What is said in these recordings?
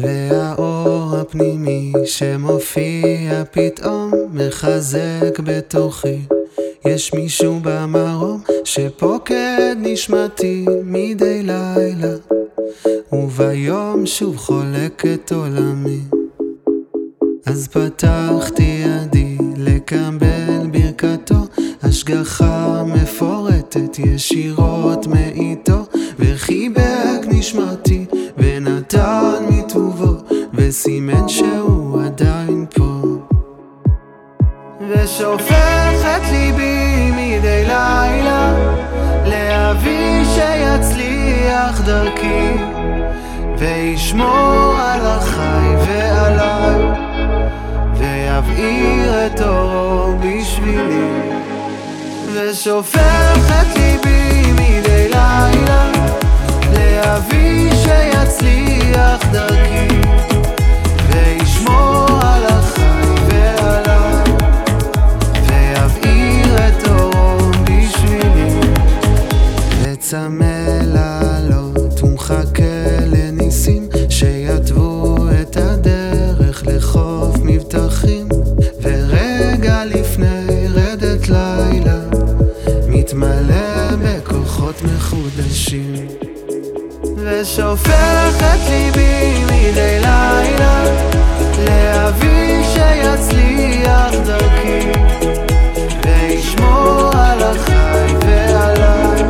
והאור הפנימי שמופיע פתאום מחזק בתוכי. יש מישהו במרום שפוקד נשמתי מדי לילה וביום שוב חולק את עולמי. אז פתחתי ידי לקבל ברכתו השגחה מפורטת ישירות מאיתו וחיבק נשמתי ונתן וסימן שהוא עדיין פה. ושופך את ליבי מדי לילה לאבי שיצליח דרכי וישמור על החי ועליי ויבעיר את אורו בשבילי. ושופך את ליבי מדי לילה לאבי מחודשים ושופך את ליבי מדי לילה לאבי שיצליח דרכי וישמור על החי ועליי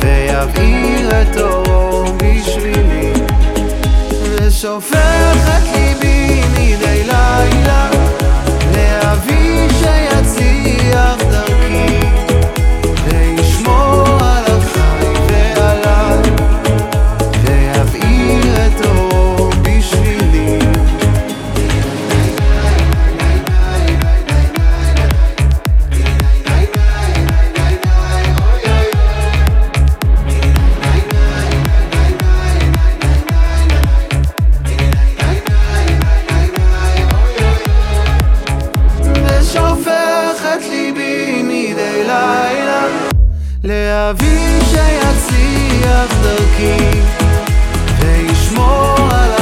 ויבעיר את אורו בשבילי. ושופך את ליבי מדי לילה את ליבי מדי לילה להבין שיצליח דרכי וישמור על ה...